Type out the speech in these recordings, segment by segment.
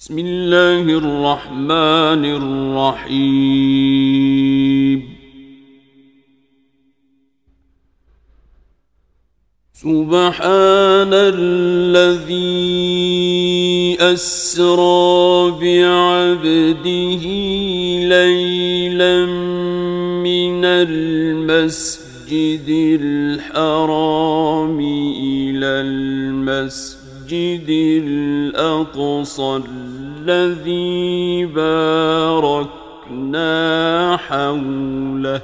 بسم اللہ الرحمن الرحیم۔ سبحان الذي أسرى بعبده ليلا من المسجد الحرام إلى المسجد الأقصى الذي باركنا حوله.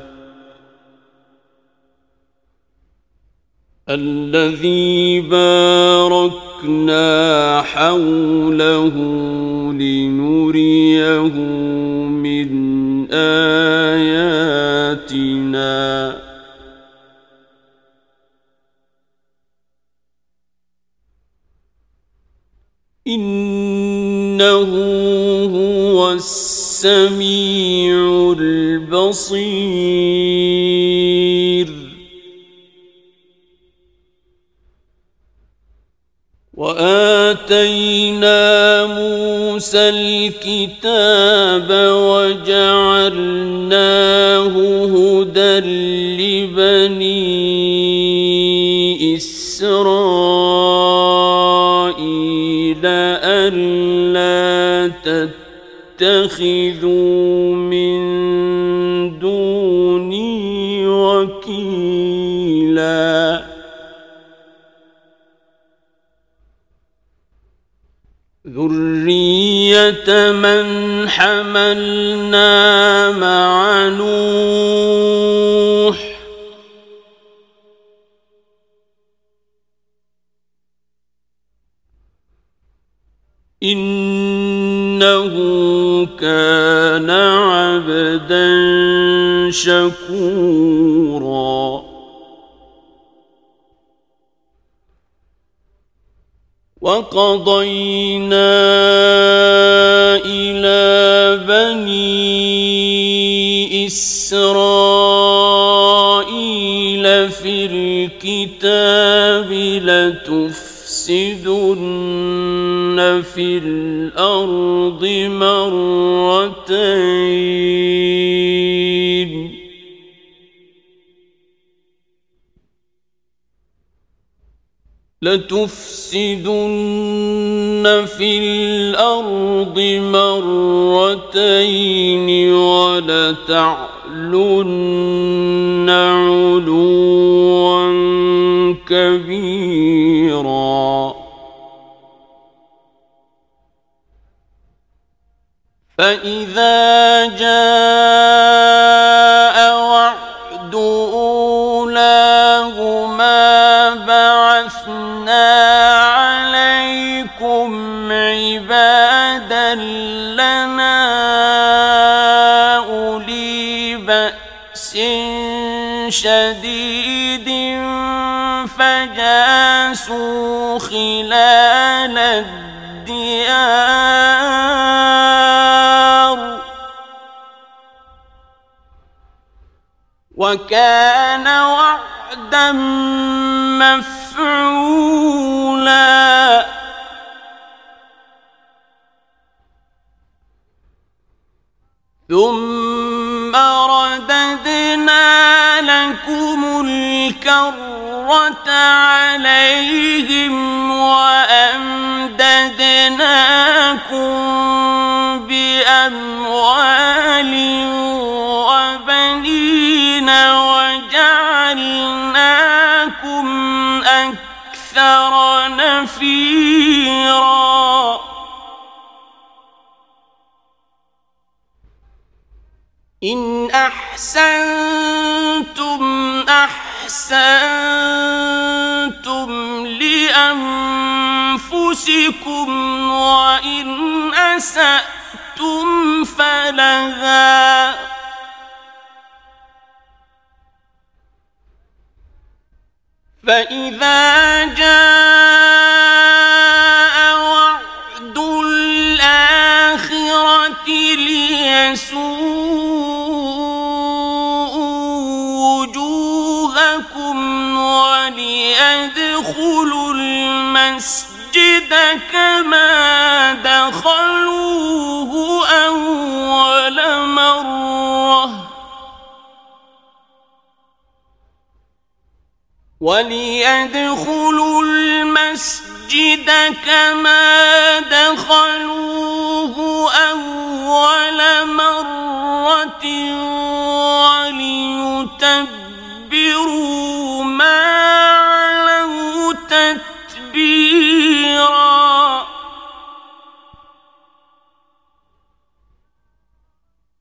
الذي باركنا حوله لنريه من آيات إنه هو السميع البصير. وآتينا موسى الكتاب تتخذوا من دوني وكيلا. ذرية من حملنا مع نوح. إن كان عبدا شكورا. وقضينا إلى بني إسرائيل في الكتاب لتف ويفسدن في الأرض مرتين. لتفسدن في الأرض مرتين ولتعلن علوا كبيرا. فَإِذَا جَاءَ وَعْدُ أُولَاهُمَا بَعَثْنَا عَلَيْكُمْ عِبَادًا لَنَا أُولِي بَأْسٍ شَدِيدٍ فَجَاسُوا خِلَالَ وَكَانَ وَعْدًا مَفْعُولًا. ثم رددنا لكم الكرة عليهم وأمددناكم بأموال إن أحسنتم أحسنتم لأنفسكم وإن أسأتم فلها فإذا جاء ربكم وليدخلوا المسجد كما دخلوه أول مرة. وليدخلوا المسجد كما دخلوه أول مرة.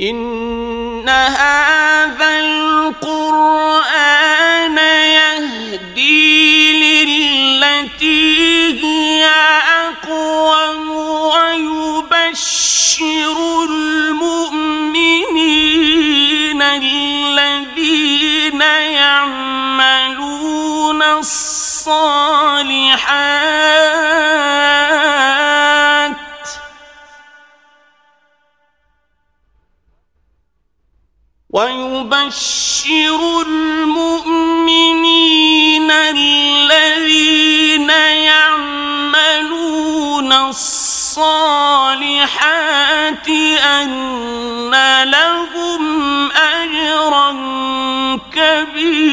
ان هذا القرآن يهدي للتي هي أقوم ويبشر المؤمنين الذين كبيرا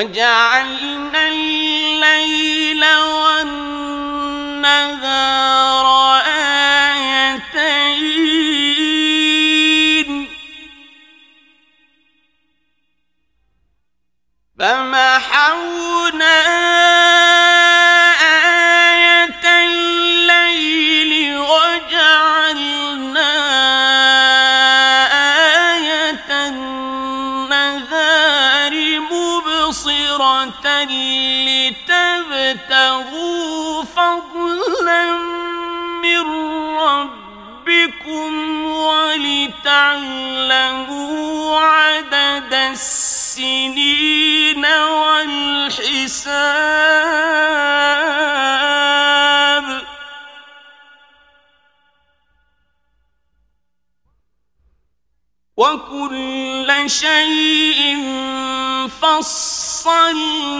وجعلنا الليل والنهار آيتين. فمحونا تبتغوا فضلا من ربكم ولتعلموا عدد السنين والحساب. وكل شيء فصل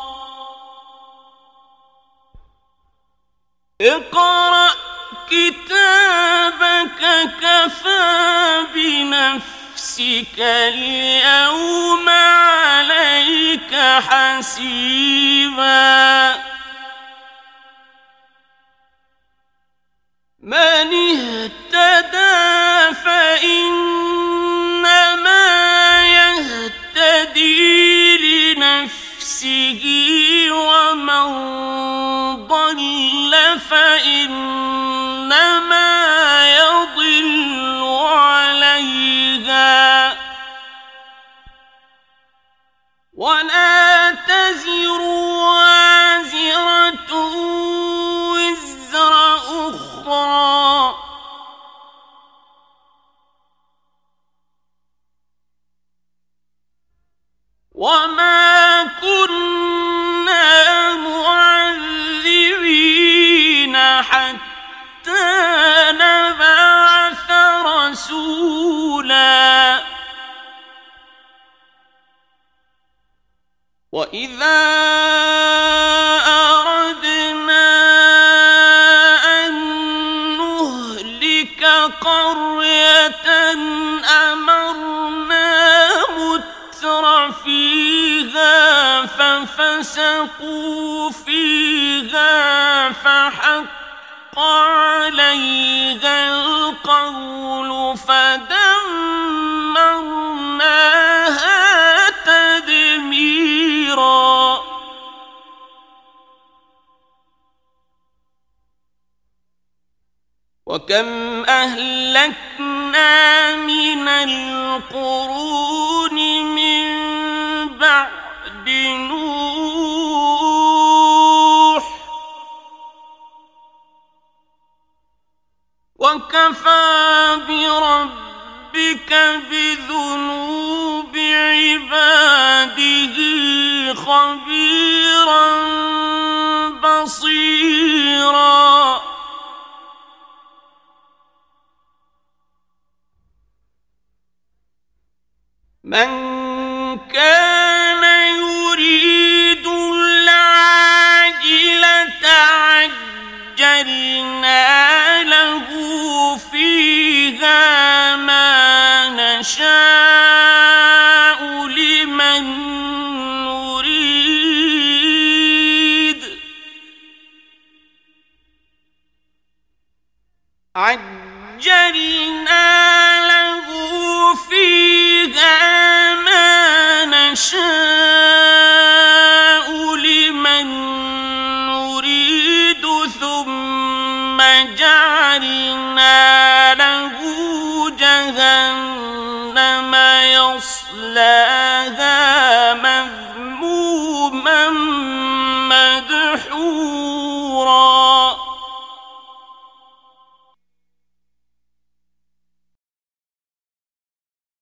اقرأ كتابك كفى بنفسك اليوم عليك حسيبا. من اهتدى فإنما يهتدي لنفسه ومن فيها فحق عليها القول فدمرناها تدميرا وكم أهلكنا من القرون وكفى بربك بذنوب عباده خبيرا نشاء لمن نريد. عجلنا له فيها ما نشاء.